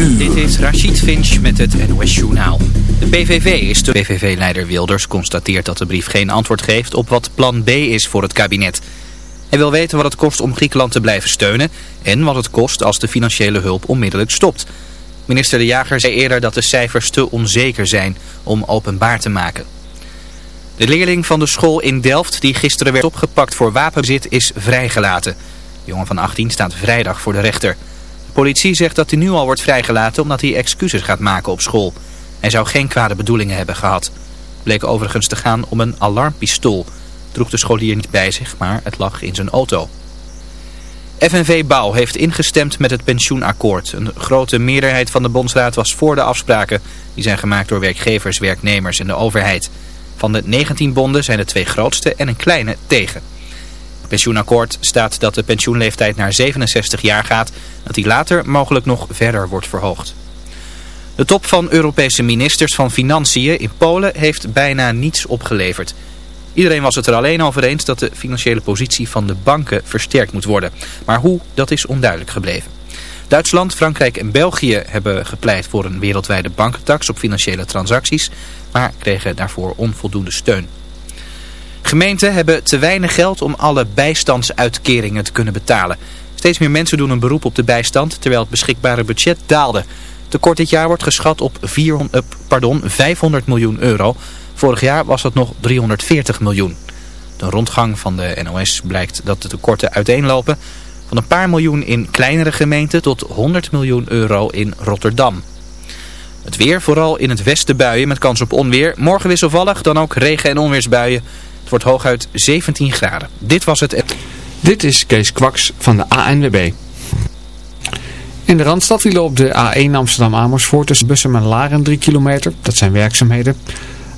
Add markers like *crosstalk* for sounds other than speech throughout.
uur. Dit is Rachid Finch met het NOS Journaal. De PVV is de PVV-leider Wilders constateert dat de brief geen antwoord geeft op wat plan B is voor het kabinet. Hij wil weten wat het kost om Griekenland te blijven steunen en wat het kost als de financiële hulp onmiddellijk stopt. Minister De Jager zei eerder dat de cijfers te onzeker zijn om openbaar te maken. De leerling van de school in Delft die gisteren werd opgepakt voor wapenbezit is vrijgelaten. De jongen van 18 staat vrijdag voor de rechter. Politie zegt dat hij nu al wordt vrijgelaten omdat hij excuses gaat maken op school. Hij zou geen kwade bedoelingen hebben gehad. Bleek overigens te gaan om een alarmpistool. Droeg de scholier niet bij zich, maar het lag in zijn auto. FNV Bouw heeft ingestemd met het pensioenakkoord. Een grote meerderheid van de bondsraad was voor de afspraken. Die zijn gemaakt door werkgevers, werknemers en de overheid. Van de 19 bonden zijn de twee grootste en een kleine tegen. Pensioenakkoord staat dat de pensioenleeftijd naar 67 jaar gaat. Dat die later mogelijk nog verder wordt verhoogd. De top van Europese ministers van Financiën in Polen heeft bijna niets opgeleverd. Iedereen was het er alleen over eens dat de financiële positie van de banken versterkt moet worden. Maar hoe, dat is onduidelijk gebleven. Duitsland, Frankrijk en België hebben gepleit voor een wereldwijde bankentax op financiële transacties, maar kregen daarvoor onvoldoende steun. Gemeenten hebben te weinig geld om alle bijstandsuitkeringen te kunnen betalen. Steeds meer mensen doen een beroep op de bijstand, terwijl het beschikbare budget daalde. Tekort dit jaar wordt geschat op 400, pardon, 500 miljoen euro. Vorig jaar was dat nog 340 miljoen. De rondgang van de NOS blijkt dat de tekorten uiteenlopen. Van een paar miljoen in kleinere gemeenten tot 100 miljoen euro in Rotterdam. Het weer, vooral in het westen buien met kans op onweer. Morgen wisselvallig, dan ook regen- en onweersbuien. Wordt hooguit 17 graden. Dit was het... Dit is Kees Kwaks van de ANWB. In de Randstad vielen op de A1 Amsterdam-Amersfoort tussen Bussum en Laren 3 kilometer. Dat zijn werkzaamheden.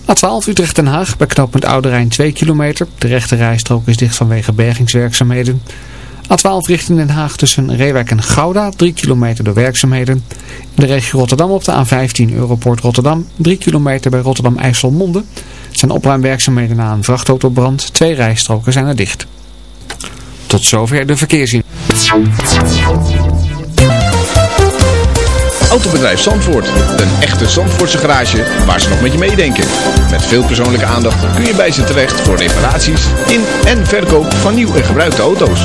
A12 Utrecht-Den Haag bij knooppunt Oude Rijn 2 kilometer. De rechte rijstrook is dicht vanwege bergingswerkzaamheden. A12 richting Den Haag tussen Reewijk en Gouda 3 kilometer door werkzaamheden. In de regio Rotterdam op de A15 Europoort Rotterdam 3 kilometer bij Rotterdam-IJsselmonde. Het zijn opruimwerkzaamheden na een vrachtautobrand. Twee rijstroken zijn er dicht. Tot zover de verkeersin. Autobedrijf Zandvoort. Een echte Zandvoortse garage waar ze nog met je meedenken. Met veel persoonlijke aandacht kun je bij ze terecht voor reparaties in en verkoop van nieuw en gebruikte auto's.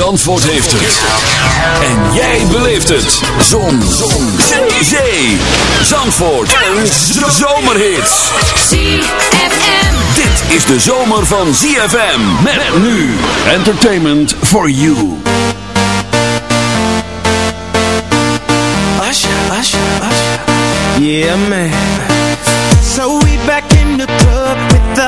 Zandvoort heeft het. En jij beleeft het. Zon. Zon. Zee. Zee. Zandvoort. Een zomerhit. ZFM. Dit is de zomer van ZFM. Met nu. Entertainment for you. Usher, usher, usher. Yeah, man.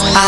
I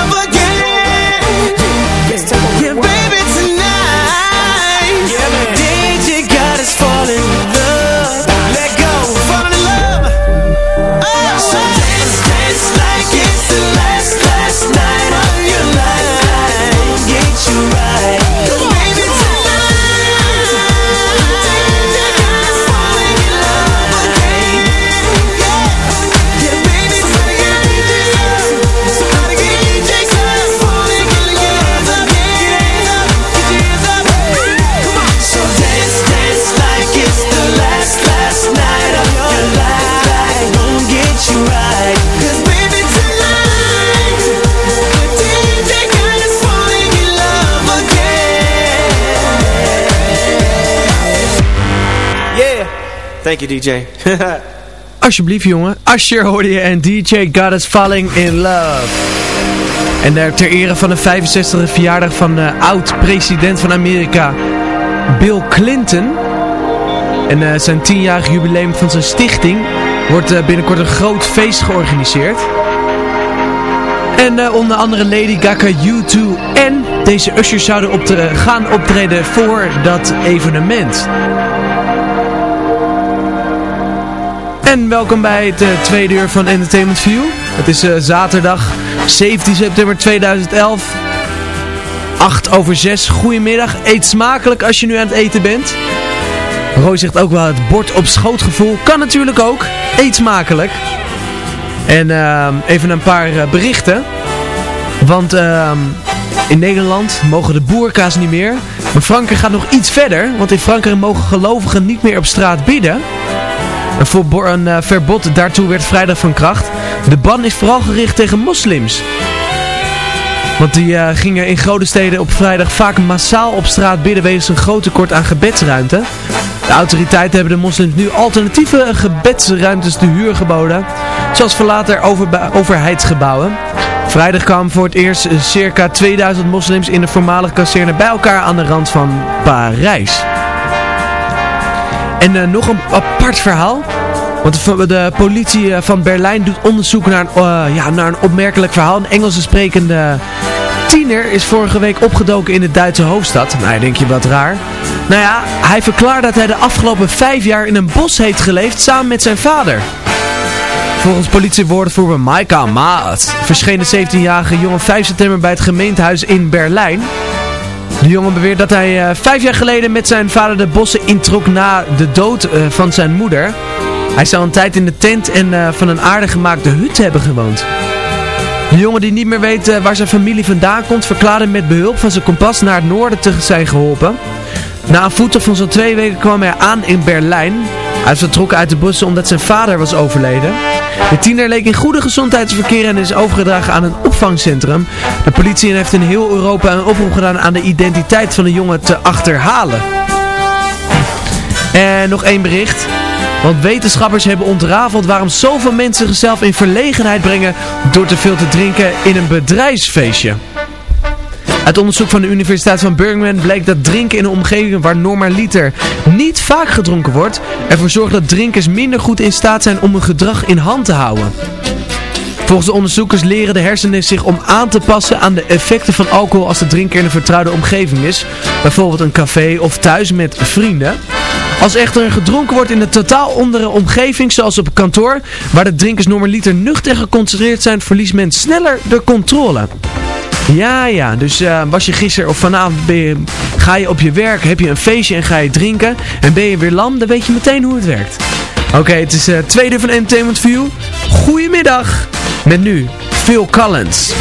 Thank you, DJ. *laughs* Alsjeblieft jongen, Asher hoorde je en DJ Us Falling in Love. En daar ter ere van de 65e verjaardag van de oud-president van Amerika, Bill Clinton. En eh, zijn 10-jarig jubileum van zijn stichting wordt eh, binnenkort een groot feest georganiseerd. En eh, onder andere Lady Gaga, U2 en deze ushers zouden optre gaan optreden voor dat evenement. En welkom bij het eh, tweede uur van Entertainment View. Het is eh, zaterdag 17 september 2011. 8 over 6. Goedemiddag. Eet smakelijk als je nu aan het eten bent. Roy zegt ook wel het bord op schootgevoel. Kan natuurlijk ook. Eet smakelijk. En ehm, even een paar eh, berichten. Want ehm, in Nederland mogen de boerka's niet meer. Maar Frankrijk gaat nog iets verder. Want in Frankrijk mogen gelovigen niet meer op straat bidden. Een, een eh, verbod daartoe werd vrijdag van kracht. De ban is vooral gericht tegen moslims. Want die eh, gingen in grote steden op vrijdag vaak massaal op straat bidden wegens een groot tekort aan gebedsruimte. De autoriteiten hebben de moslims nu alternatieve gebedsruimtes te huur geboden. Zoals verlaten overba- overheidsgebouwen. Vrijdag kwamen voor het eerst eh, circa 2000 moslims in de voormalige kazerne bij elkaar aan de rand van Parijs. En eh, nog een apart verhaal. Want de, politie eh, van Berlijn doet onderzoek naar een, eh, ja, naar een opmerkelijk verhaal. Een Engelse sprekende tiener is vorige week opgedoken in de Duitse hoofdstad. Nou, denk je wat raar. Nou ja, hij verklaart dat hij de afgelopen vijf jaar in een bos heeft geleefd samen met zijn vader. Volgens politiewoordvoerder Maika Maat verscheen de 17-jarige jongen 5 september bij het gemeentehuis in Berlijn. De jongen beweert dat hij eh, vijf jaar geleden met zijn vader de bossen introk na de dood eh, van zijn moeder. Hij zou een tijd in de tent en eh, van een aardig gemaakte hut hebben gewoond. De jongen die niet meer weet waar zijn familie vandaan komt, verklaarde met behulp van zijn kompas naar het noorden te zijn geholpen. Na een voettocht van zo'n twee weken kwam hij aan in Berlijn. Hij is vertrokken uit de bossen omdat zijn vader was overleden. De tiener leek in goede gezondheid te verkeren en is overgedragen aan een opvangcentrum. De politie heeft in heel Europa een oproep gedaan aan de identiteit van de jongen te achterhalen. En nog één bericht. Want wetenschappers hebben ontrafeld waarom zoveel mensen zichzelf in verlegenheid brengen door te veel te drinken in een bedrijfsfeestje. Uit onderzoek van de Universiteit van Birmingham bleek dat drinken in een omgeving waar normaliter niet vaak gedronken wordt, ervoor zorgt dat drinkers minder goed in staat zijn om hun gedrag in hand te houden. Volgens de onderzoekers leren de hersenen zich om aan te passen aan de effecten van alcohol als de drinker in een vertrouwde omgeving is. Bijvoorbeeld een café of thuis met vrienden. Als echter er gedronken wordt in een totaal andere omgeving, zoals op kantoor, waar de drinkers normaliter nuchter en geconcentreerd zijn, verliest men sneller de controle. Ja, ja, dus eh, was je gisteren of vanavond ga je op je werk, heb je een feestje en ga je drinken en ben je weer lam, dan weet je meteen hoe het werkt. Oké, het is uh, tweede van Entertainment View. Goedemiddag, met nu Phil Collins.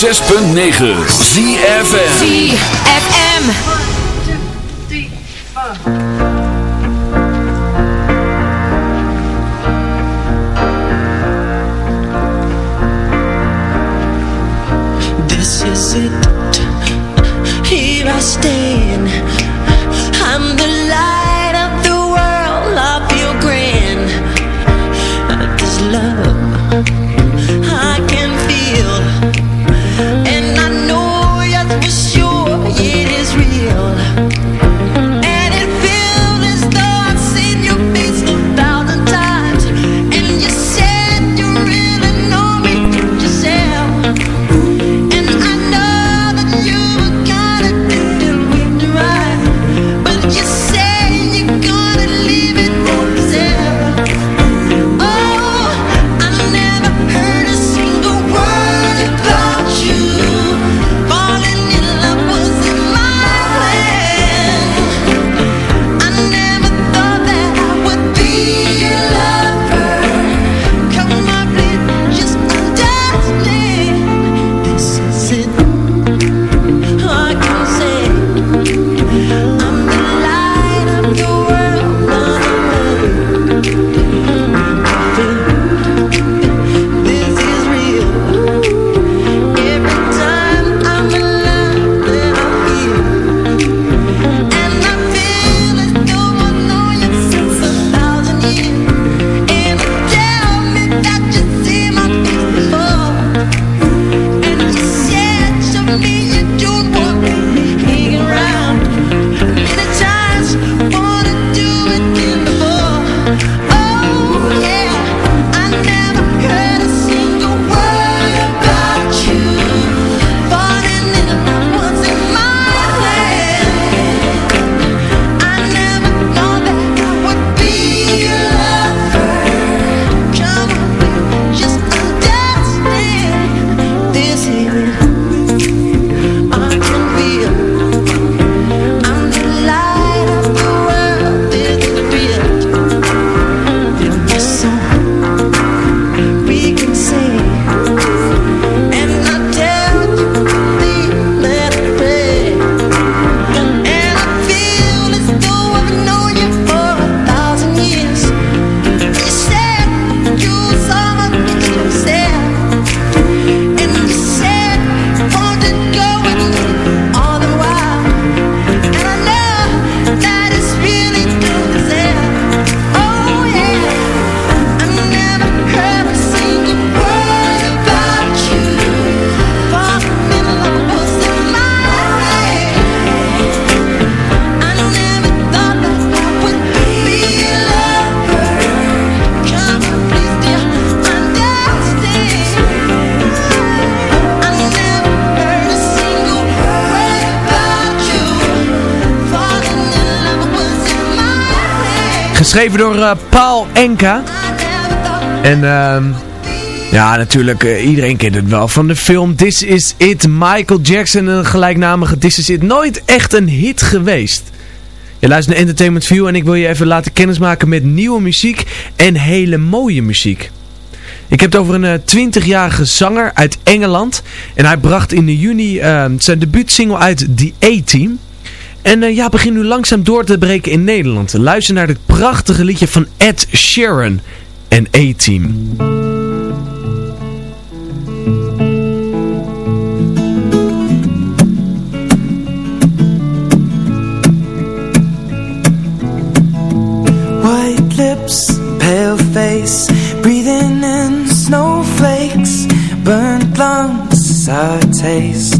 106.9 ZFM ZFM 1, 2, 3, 4 door eh, Paul Enka. En ehm, ja, natuurlijk, eh, iedereen kent het wel van de film This Is It. Michael Jackson, een gelijknamige This Is It. Nooit echt een hit geweest. Je luistert naar Entertainment View en ik wil je even laten kennismaken met nieuwe muziek en hele mooie muziek. Ik heb het over een eh, 20-jarige zanger uit Engeland. En hij bracht in juni ehm, zijn debuutsingle uit The A-Team. En eh, ja, begin nu langzaam door te breken in Nederland. Luister naar dit prachtige liedje van Ed Sheeran en A-Team. White lips, pale face, breathing in snowflakes, burnt lungs, sour taste.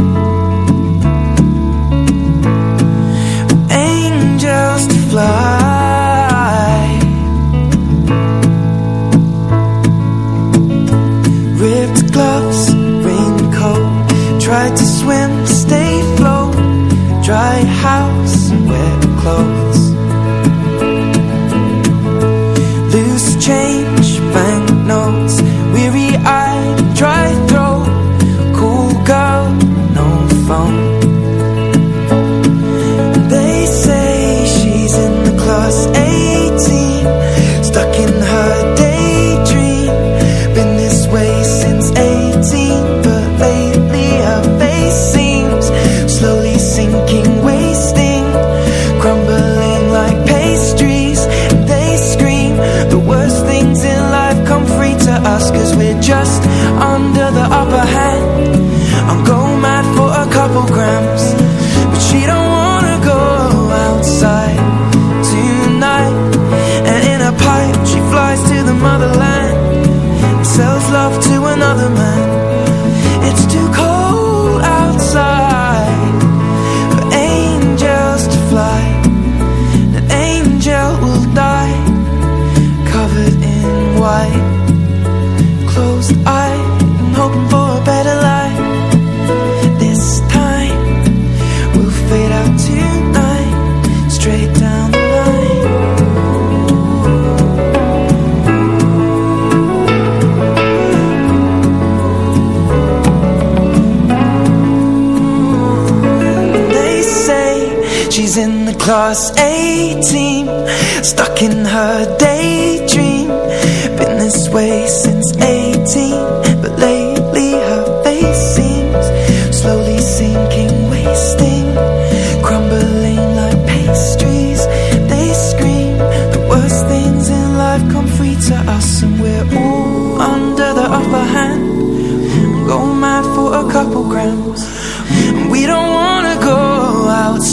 Dry house and wet clothes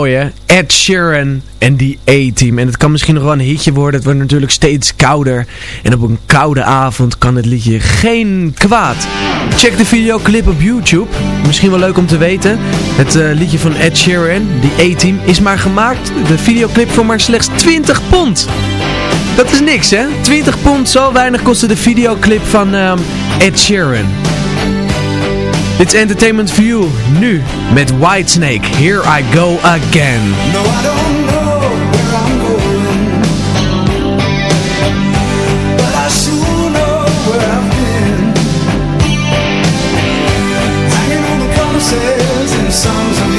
Mooi hè? Ed Sheeran en die A-team. En het kan misschien nog wel een hitje worden. Het wordt natuurlijk steeds kouder. En op een koude avond kan het liedje geen kwaad. Check de videoclip op YouTube. Misschien wel leuk om te weten. Het eh, liedje van Ed Sheeran, die A-team, is maar gemaakt. De videoclip voor maar slechts 20 pond. Dat is niks hè? 20 pond, zo weinig kostte de videoclip van ehm, Ed Sheeran. Dit is Entertainment You, nu met Whitesnake, Here I Go Again. No, I don't know where I'm going, but I sure know where I've been. Hanging on the promises and songs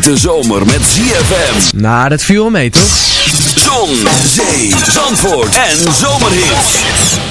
hete zomer met ZFM. Nou, dat viel wel mee, toch? Zon, zee, zandvoort en zomerhits.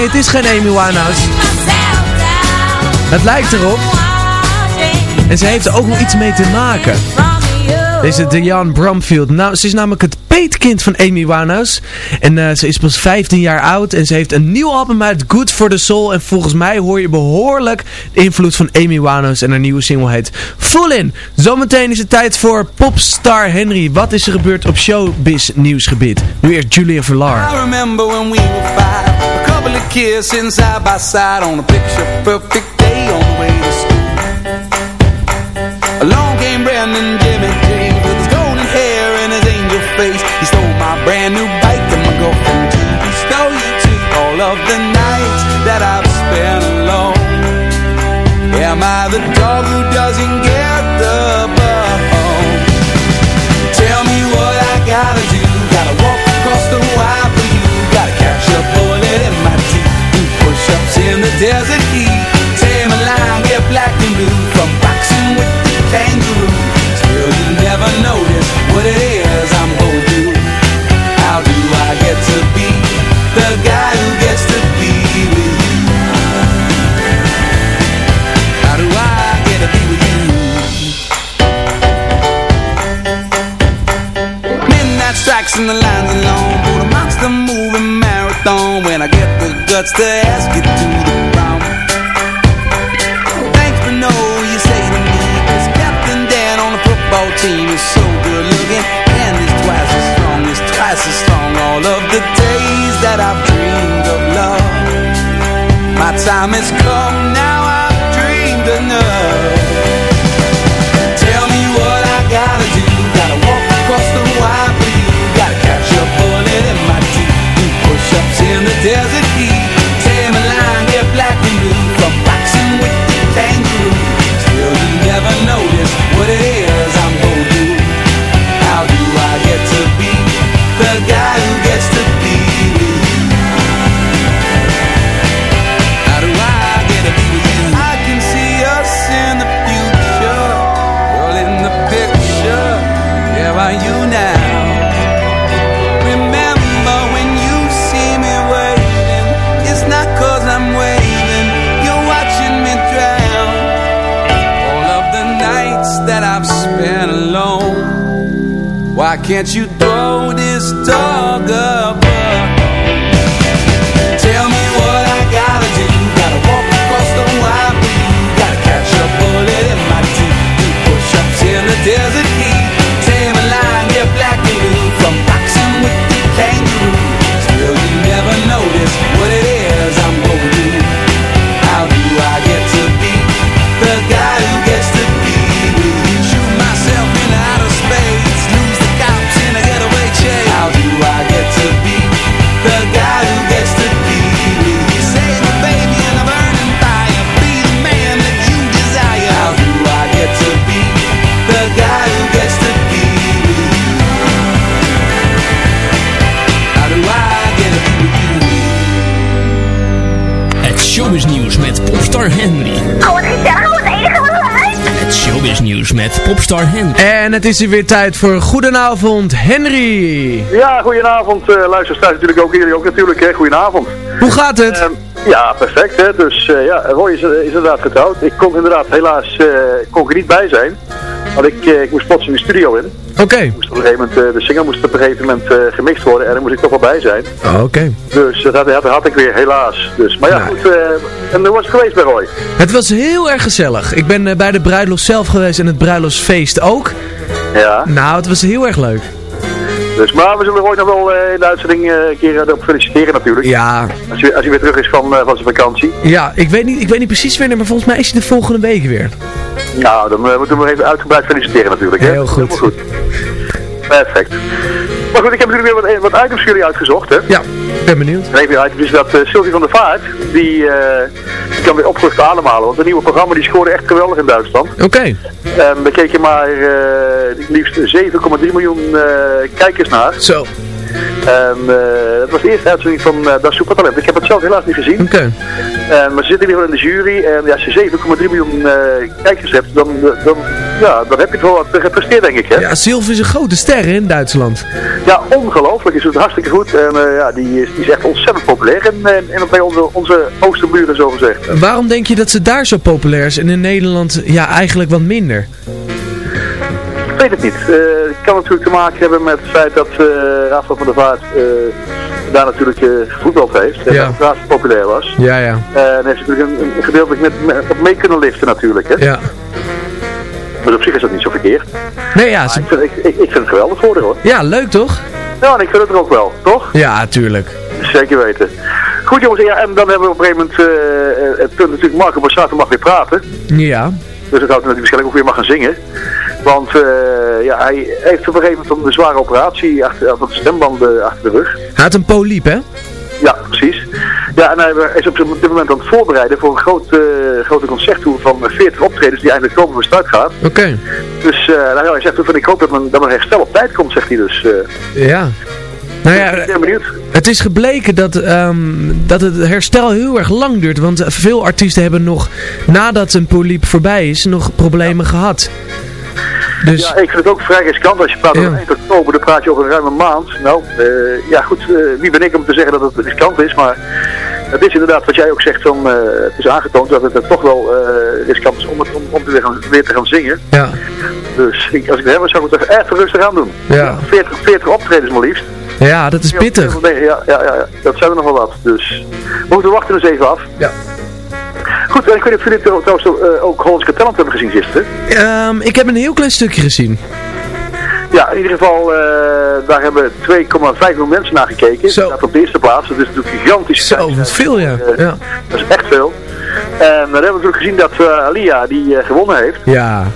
Nee, het is geen Amy Winehouse. Het lijkt erop. En ze heeft er ook nog iets mee te maken. Deze Diane Bromfield. Nou, ze is namelijk het peetkind van Amy Winehouse. En eh, ze is pas 15 jaar oud. En ze heeft een nieuw album uit, Good for the Soul. En volgens mij hoor je behoorlijk de invloed van Amy Winehouse. En haar nieuwe single heet Full In. Zometeen is het tijd voor Popstar Henry. Wat is er gebeurd op showbiz nieuwsgebied? Nu eerst Julia Verlar. I remember when we were five A couple of kids side by side On a picture perfect day on the way to school Along came Brandon brand new bike and my girlfriend He stole you too All of the nights that I've spent alone. Am I the dog who doesn't get the bone? Tell me what I gotta do. Gotta walk across the wire you. Gotta catch a bullet in my teeth. Do push-ups in the desert and the lines are long For the monster moving marathon. When I get the guts to ask you to the ground Thanks but no, you say to me Cause Captain Dan on the football team Is so good looking And is twice as strong Is twice as strong. All of the days that I've dreamed of love My time has come. Now I can't you throw showbiznieuws met Popstar Henry. Oh, wat gezellig, wat enige wat leuk. Het showbiznieuws met Popstar Henry. En het is hier weer tijd voor Goedenavond Henry. Ja, goedenavond. Uh, luisteraars natuurlijk ook, jullie ook natuurlijk. Hè. Goedenavond. Hoe gaat het? Ehm, ja, perfect. Hè. Dus eh, ja, Roy is, is inderdaad getrouwd. Ik kon inderdaad helaas eh, kon er niet bij zijn. Want ik, ik moest plots in de studio in. Oké. Moest op een gegeven moment, de single moest op een gegeven moment gemixt worden. En daar moest ik toch wel bij zijn. Oh, Oké. Dus dat, dat had ik weer, helaas. Dus, maar ja, Nou. goed. en hoe was het geweest bij Roy? Het was heel erg gezellig. Ik ben eh, bij de bruiloft zelf geweest en het bruiloftsfeest ook. Ja. Nou, het was heel erg leuk. Dus, maar we zullen Roy nog wel eh, in de uitzending eh, een keer erop feliciteren natuurlijk. Ja. Als hij, als hij weer terug is van, eh, van zijn vakantie. Ja, ik weet, niet, ik weet niet precies wanneer, maar volgens mij is hij de volgende week weer. Nou, dan eh, moeten we hem even uitgebreid feliciteren natuurlijk. Hè? Heel goed. Helemaal goed. Perfect. Maar goed, ik heb natuurlijk weer wat, wat items voor jullie uitgezocht. Hè? Ja, ik ben benieuwd. En een items is dat eh, Sylvie van der Vaart, die, eh, die kan weer opgelucht ademhalen. Want het nieuwe programma die scoorde echt geweldig in Duitsland. Oké. En we keken maar eh liefst 7,3 miljoen eh, kijkers naar. Zo. En eh dat was de eerste uitzending van uh, Das Supertalent. Ik heb het zelf helaas niet gezien. Oké. En maar ze zitten in ieder geval in de jury. En ja, als je 7,3 miljoen eh, kijkers hebt, dan, dan, ja, dan heb je het wel wat gepresteerd, denk ik. Hè? Ja, Sylvie is een grote ster hè, in Duitsland. Ja, ongelooflijk. Is het hartstikke goed. En eh, ja, die is, die is echt ontzettend populair. En, en, en bij onze, onze oosterburen, zo gezegd. Waarom denk je dat ze daar zo populair is en in Nederland ja, eigenlijk wat minder? Ik weet het niet. Eh, het kan natuurlijk te maken hebben met het feit dat uh, Rafael van der Vaart eh, daar natuurlijk uh, gevoetbald heeft. En Ja. dat het raar populair was. Ja, ja. En heeft natuurlijk een, een gedeeltelijk met, mee kunnen liften natuurlijk. Hè? Ja. Maar op zich is dat niet zo verkeerd. Nee, ja. Ze... Ik, vind, ik, ik, ik vind het geweldig voor haar, hoor. Ja, leuk toch? Ja, en ik vind het er ook wel, toch? Ja, tuurlijk. Zeker weten. Goed jongens, ja, en dan hebben we op een gegeven moment uh, het punt natuurlijk, Marco Borsato mag weer praten. Ja. Dus dat houdt natuurlijk waarschijnlijk ook weer mag gaan zingen. Want uh, ja, hij heeft op een gegeven moment een zware operatie achter, van de stembanden achter de rug. Hij had een poliep, hè? Ja, precies. Ja, en hij is op dit moment aan het voorbereiden voor een groot, uh, grote concerttour van 40 optredens die eigenlijk komen van start gaat. Oké. Okay. Dus uh, nou, hij zegt van ik hoop dat mijn, dat mijn herstel op tijd komt, zegt hij dus. Uh. Ja. Nou ja, ik ben benieuwd. Het is gebleken dat, um, dat het herstel heel erg lang duurt. Want veel artiesten hebben nog, nadat een poliep voorbij is, nog problemen ja. gehad. Dus... Ja, ik vind het ook vrij riskant. Als je praat over ja. 1 oktober, dan praat je over een ruime maand. Nou, uh, ja goed, uh, wie ben ik om te zeggen dat het riskant is, maar het is inderdaad wat jij ook zegt, van, uh, het is aangetoond dat het toch wel riskant is om, het, om, om te weer, gaan, weer te gaan zingen. Ja. Dus ik, als ik het heb, zou ik het echt rustig aan doen. Ja. 40, 40 optredens maar liefst. Ja, dat is pittig. Ja, ja, ja, ja, dat zijn er nog wel wat. Dus we moeten wachten eens even af. Ja. Goed, ik weet niet of jullie trouwens uh, ook Hollands Talent hebben gezien gisteren. Um, ik heb een heel klein stukje gezien. Ja, in ieder geval, uh, daar hebben 2,5 miljoen mensen naar gekeken. Zo. Dat op de eerste plaats. Dat is natuurlijk gigantisch. Zo, wat veel ja. Uh, ja. Dat is echt veel. En dan hebben we natuurlijk gezien dat uh, Alia die gewonnen heeft. Ja.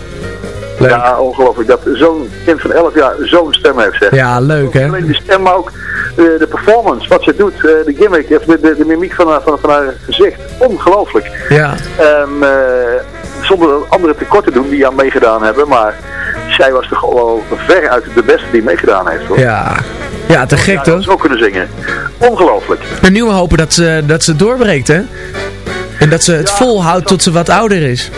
Leuk. Ja, ongelooflijk. Dat zo'n kind van 11 jaar zo'n stem heeft, zeg. Ja, leuk hè. Alleen de stem, maar ook uh, de performance, wat ze doet, uh, de gimmick, de, de, de mimiek van haar, van, van haar gezicht. Ongelooflijk. Ja. En uh, zonder andere tekorten doen die aan meegedaan hebben, maar zij was toch wel ver uit de beste die meegedaan heeft, hoor. Ja. Ja, te gek toch? Ja, ook kunnen zingen. Ongelooflijk. En nu we hopen dat ze, dat ze doorbreekt, hè? En dat ze het ja, volhoudt tot ze wat ouder is.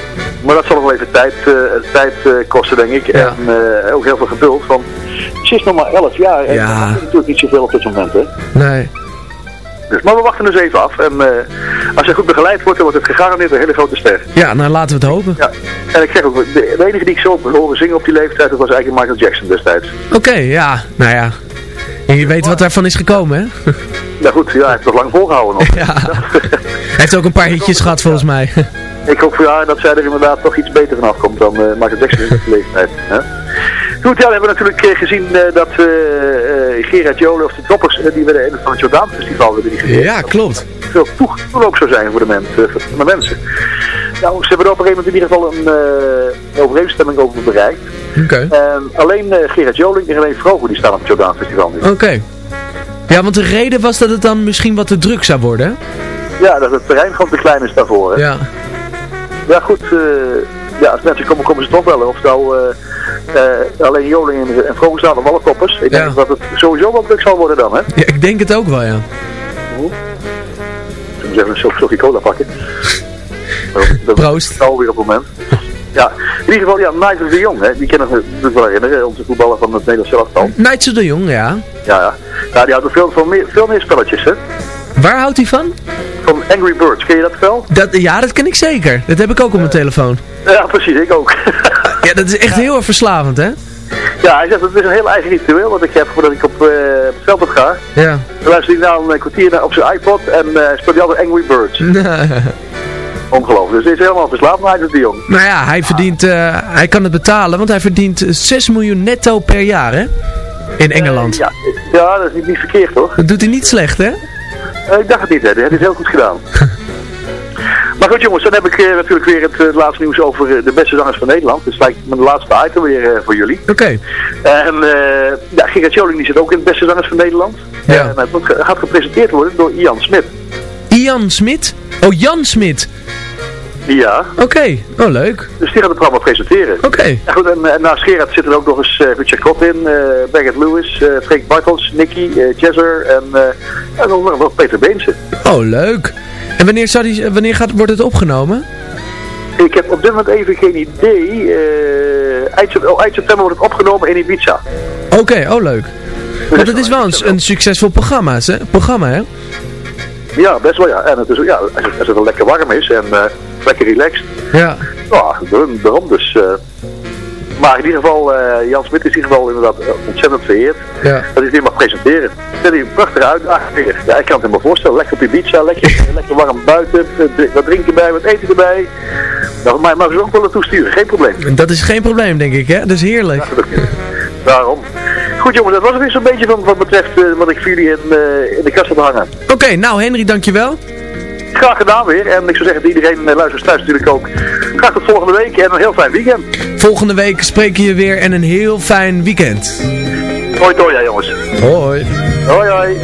Maar dat zal nog wel even tijd, uh, tijd uh, kosten, denk ik. Ja. En uh, ook heel veel geduld. Want ze is nog maar 11 jaar. En ja. dat is natuurlijk niet zoveel op dit moment, hè? Nee. Dus, maar we wachten dus even af. En eh, als hij goed begeleid wordt, dan wordt het gegarandeerd een hele grote ster. Ja, nou laten we het hopen. Ja. En ik zeg ook, de, de enige die ik zo horen zingen op die leeftijd, dat was eigenlijk Michael Jackson destijds. Oké, ja, nou ja. En je weet wat daarvan is gekomen, hè? Ja goed, ja, hij heeft nog lang volgehouden nog. *laughs* Ja. Hij heeft ook een paar hitjes gehad, volgens mij. Ik hoop voor haar dat zij er inderdaad toch iets beter vanaf komt dan eh, Michael Jackson in leeftijd. Hè? Goed, ja, we hebben natuurlijk eh, gezien eh, dat eh, Gerard Jolen of de Toppers, die werden in van het Jordaan Festival werden die gegeven. Ja, klopt. Veel toeg- toeloop zou zijn voor de, mens, voor de mensen. Nou, ze hebben er op een gegeven moment in ieder geval een overeenstemming over bereikt. Oké. En alleen Gerard Joling en René Vroger die staan op het Jordaan Festival nu. Oké. Ja, want de reden was dat het dan misschien wat te druk zou worden, hè? Ja, dat het terrein gewoon te klein is daarvoor. Hè? Ja. Ja, goed. eh, ja, als mensen komen, komen ze toch wel. Of nou eh, eh, alleen Joling en, en Vroger staan op alle koppers. Ik denk dat het sowieso wel druk zal worden dan, hè? Ja, ik denk het ook wel, ja. Ik moet even een slok- slokje cola pakken. Proost. Alweer op het moment. Ja, in ieder geval, ja, Nigel de Jong, hè, die kennen we natuurlijk wel herinneren, onze voetballer van het Nederlands elftal. Nigel de Jong, ja. Ja, ja. Ja, die houdt er veel, veel, meer, veel meer spelletjes, hè. Waar houdt hij van? Van Angry Birds, ken je dat spel? Dat, ja, dat ken ik zeker. Dat heb ik ook op mijn telefoon. Ja, precies, ik ook. *laughs* Ja, dat is echt heel erg verslavend, hè? ja, hij zegt, het is een heel eigen ritueel wat ik heb voordat ik op, eh, op het veld ga. Ja. Dan luister hij nou een kwartier naar op zijn iPod en eh speelt hij altijd Angry Birds. *laughs* Ongelooflijk. Dus hij is helemaal verslaafd, Nigel de Jong. Nou ja, hij verdient, eh, hij kan het betalen, want hij verdient eh, 6 miljoen netto per jaar, hè? In Engeland. Ja, ja, dat is niet, niet verkeerd, toch? Dat doet hij niet slecht, hè? Eh, ik dacht het niet, hè. Het heel goed gedaan. *laughs* maar goed jongens, dan heb ik eh, natuurlijk weer het eh, laatste nieuws over de beste zangers van Nederland. Dus lijkt mijn laatste item weer voor jullie. Oké. En ja, Gerard Joling die zit ook in het beste zangers van Nederland. Ja. En het gaat gepresenteerd worden door Ian Smit. Ian Smit? Oh, Jan Smit. Ja, Oké, oh leuk. dus die gaat het programma presenteren. Oké. Ja, goed, en, en naast Gerard zitten er ook nog eens eh, Richard Kot in, eh Baggett Lewis, eh Freek Bartels, Nicky, eh Jazzer en, eh en nog wel Peter Beense. Oh, leuk. En wanneer, zou die, wanneer gaat, wordt het opgenomen? Ik heb op dit moment even geen idee. eh eind, oh, eind september wordt het opgenomen in Ibiza. Oké, oh leuk. Want het is wel een, een succesvol programma, hè? programma, hè? Ja, best wel ja. En het is, ja, als, het, als het wel lekker warm is en eh, lekker relaxed. Ja. Ja, daarom. dus. eh. maar in ieder geval, eh, Jan Smit is in ieder geval inderdaad eh, ontzettend vereerd. Ja. Dat hij het weer mag presenteren. Dat hij een prachtige uitdaging. Ja, ik kan het me maar voorstellen. Lekker op je pizza, lekker, *laughs* lekker warm buiten. Wat drinken bij, wat eten erbij. Nou, mij mag ze ook wel naartoe sturen, geen probleem. Dat is geen probleem, denk ik, hè? Dat is heerlijk. Daarom. Goed jongens, dat was het weer zo'n beetje van wat betreft wat ik voor jullie in, in de kast heb hangen. Oké, nou Henry, dankjewel. Graag gedaan weer. En ik zou zeggen, iedereen uh, luistert thuis natuurlijk ook. Graag tot volgende week en een heel fijn weekend. Volgende week spreken je weer en een heel fijn weekend. Hoi, hoi, jongens. Hoi. Hoi, hoi.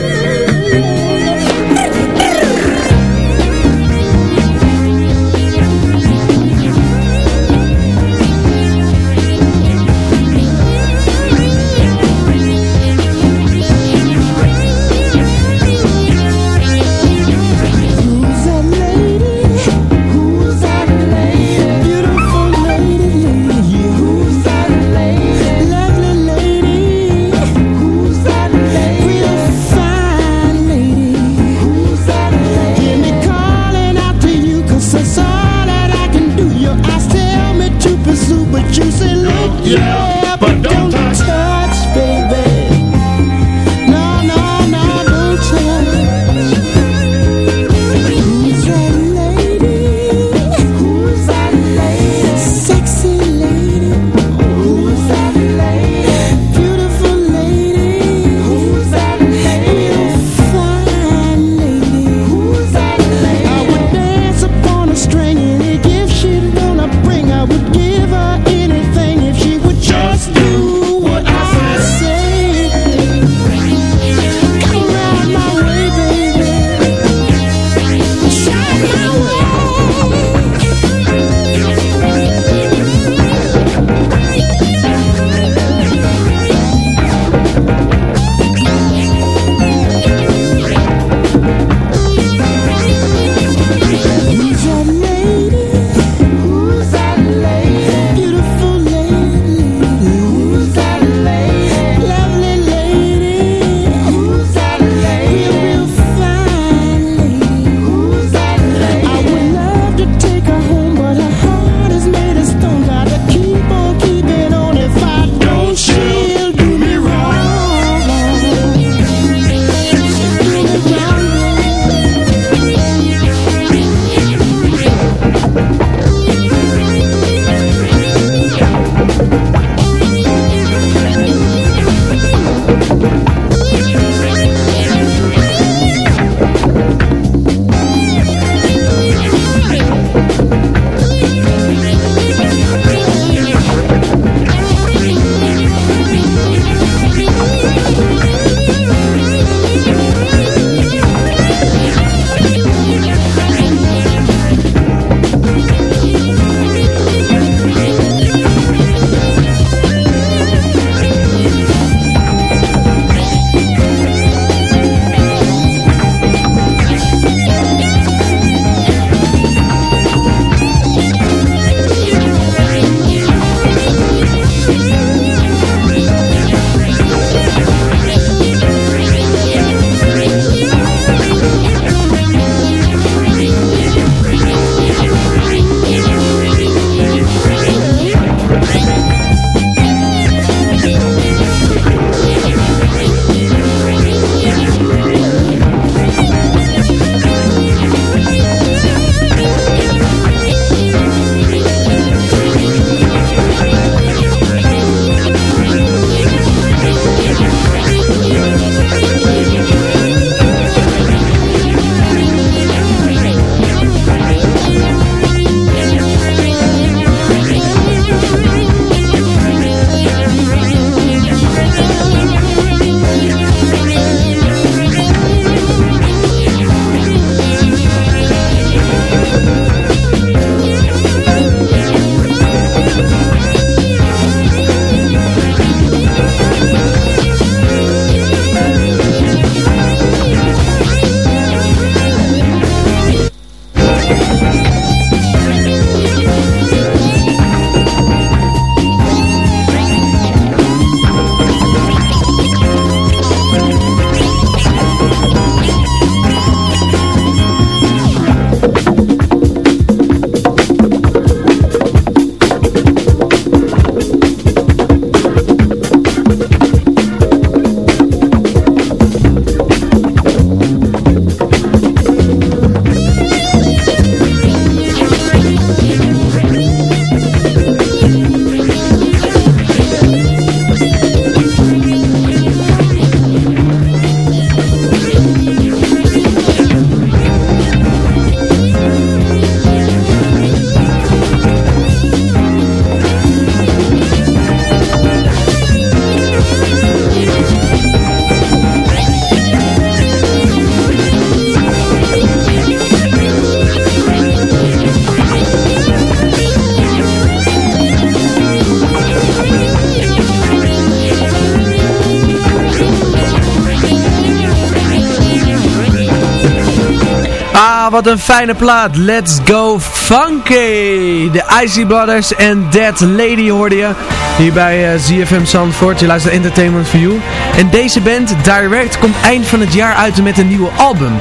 Wat een fijne plaat. Let's go funky. De Icy Brothers en Dead Lady hoorde je. Hier bij uh, ZFM Zandvoort. Je luistert Entertainment for You. En deze band, Direct, komt eind van het jaar uit met een nieuwe album.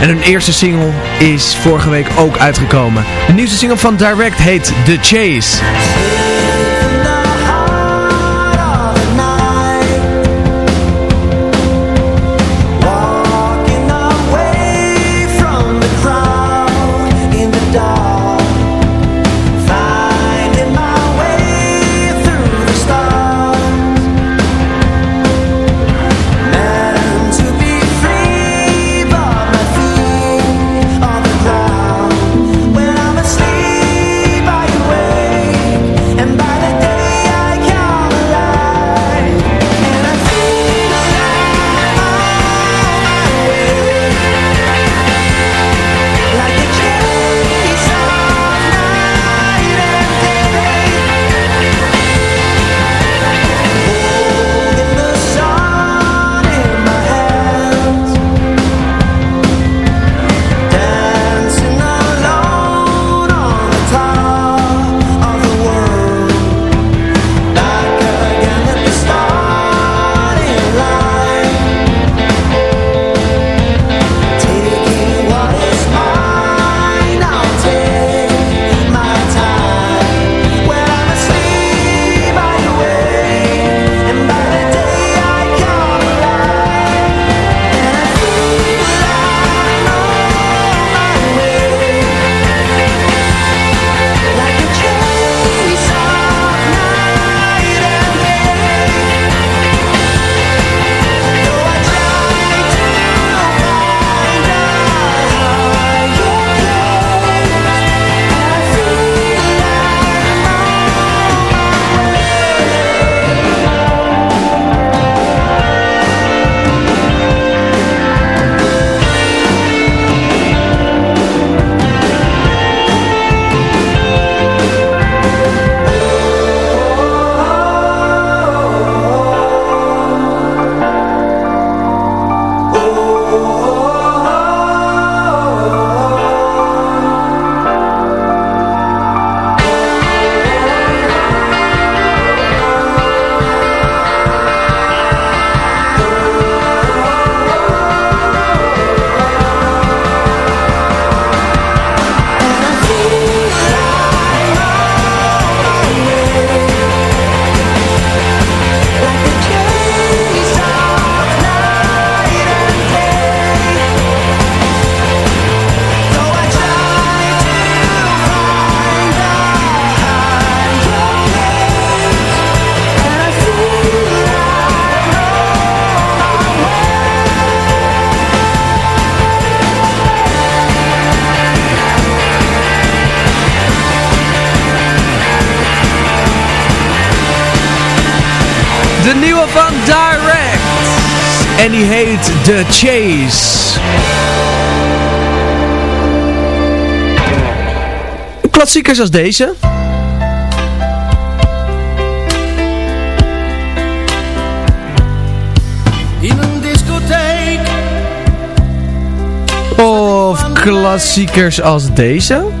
En hun eerste single is vorige week ook uitgekomen. De nieuwste single van Direct heet The Chase. Klassiekers als deze. Of klassiekers als deze.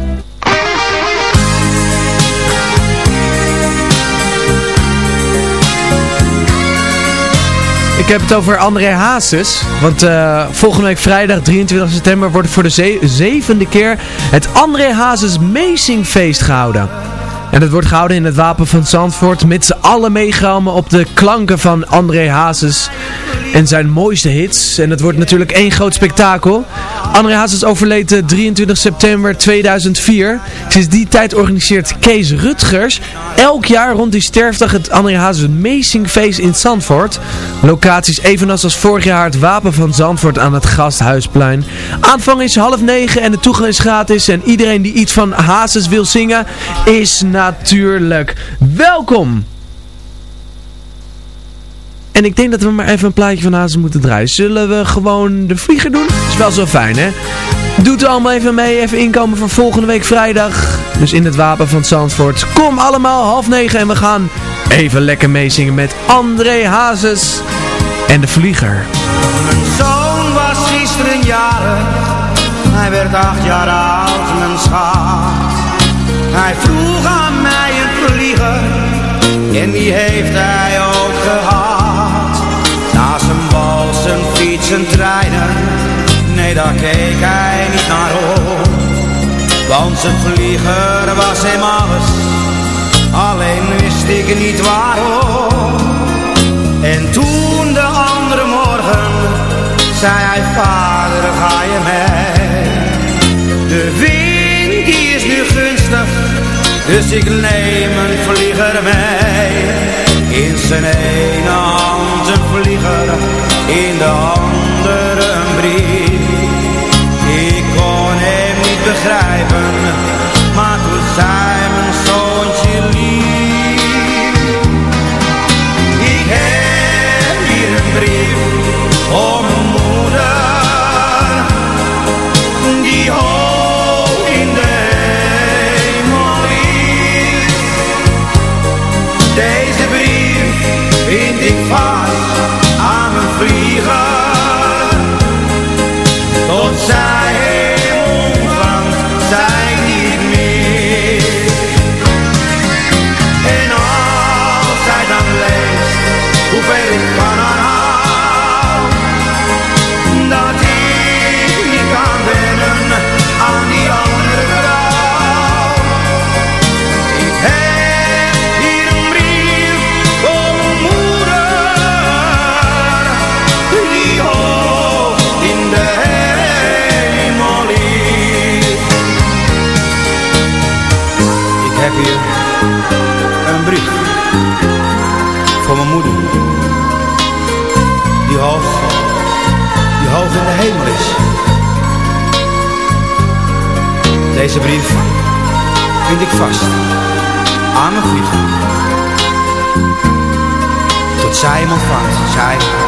Ik heb het over André Hazes. Want uh, volgende week vrijdag 23 september wordt voor de zevende keer het André Hazes Feest gehouden. En het wordt gehouden in het Wapen van Zandvoort met z'n allen meegehouden op de klanken van André Hazes en zijn mooiste hits. En het wordt natuurlijk één groot spektakel. André Hazes overleed 23 september 2004. Sinds die tijd organiseert Kees Rutgers elk jaar rond die sterfdag het André Hazes Feest in Zandvoort. Locaties evenals als vorig jaar het Wapen van Zandvoort aan het Gasthuisplein. Aanvang is half negen en de toegang is gratis. En iedereen die iets van Hazes wil zingen is natuurlijk welkom. En ik denk dat we maar even een plaatje van Hazes moeten draaien. Zullen we gewoon de vlieger doen? Is wel zo fijn, hè? Doet allemaal even mee. Even inkomen voor volgende week vrijdag. Dus in het Wapen van Zandvoort. Kom allemaal, half negen. En we gaan even lekker meezingen met André Hazes en de Vlieger. Mijn zoon was gisteren jarig. Hij werd acht jaar oud, mijn schat. Hij vroeg aan mij een vlieger. En die heeft hij ook gehad. Na zijn bal, zijn fiets, zijn treinen nee daar keek hij niet naar om. Want zijn vlieger was hem alles, alleen wist ik niet waarom. En toen de andere morgen, zei hij vader ga je mee. De wind die is nu gunstig, dus ik neem een vlieger mee. In zijn ene hand een vlieger, in de andere begrijpen, maar we zijn mijn zoontje lief. Ik heb hier een brief voor mijn moeder, die hoog in de hemel is. Deze brief vind ik van Shine, my friends. Simon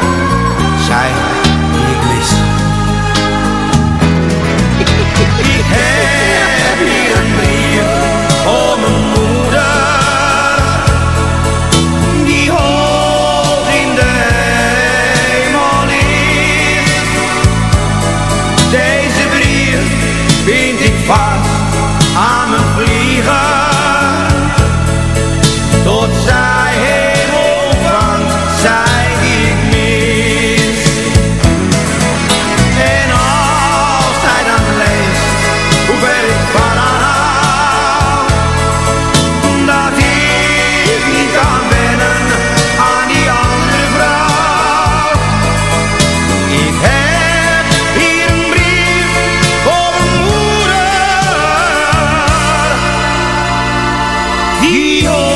Rio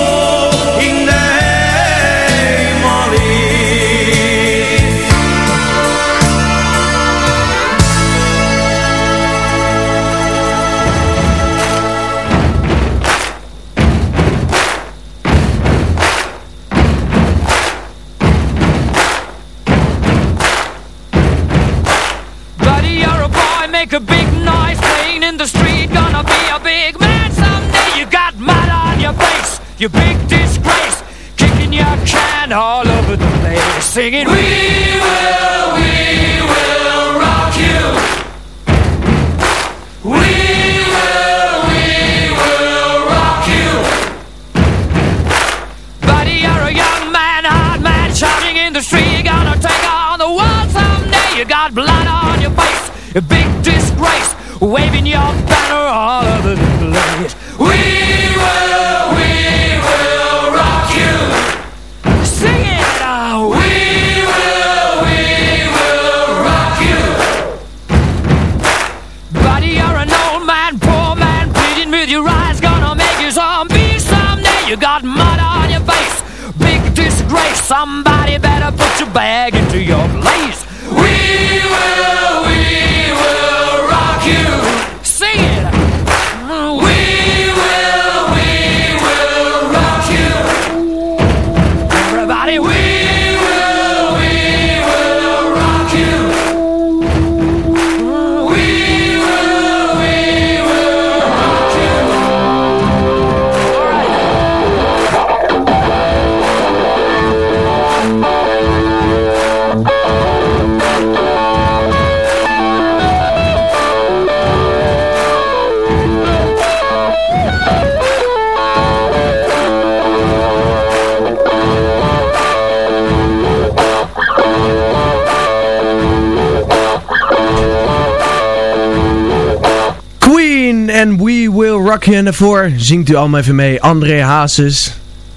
daarvoor zingt u allemaal even mee. André Hazes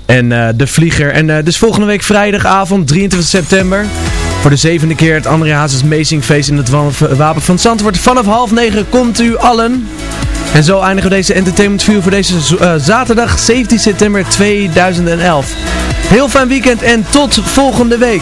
en uh, De Vlieger. En uh, dus volgende week vrijdagavond, 23 september. Voor de zevende keer het André Hazes Feest in het Wapen van Zandvoort. Vanaf half negen komt u allen. En zo eindigen we deze Entertainment View voor deze uh, zaterdag 17 september 2011. Heel fijn weekend en tot volgende week.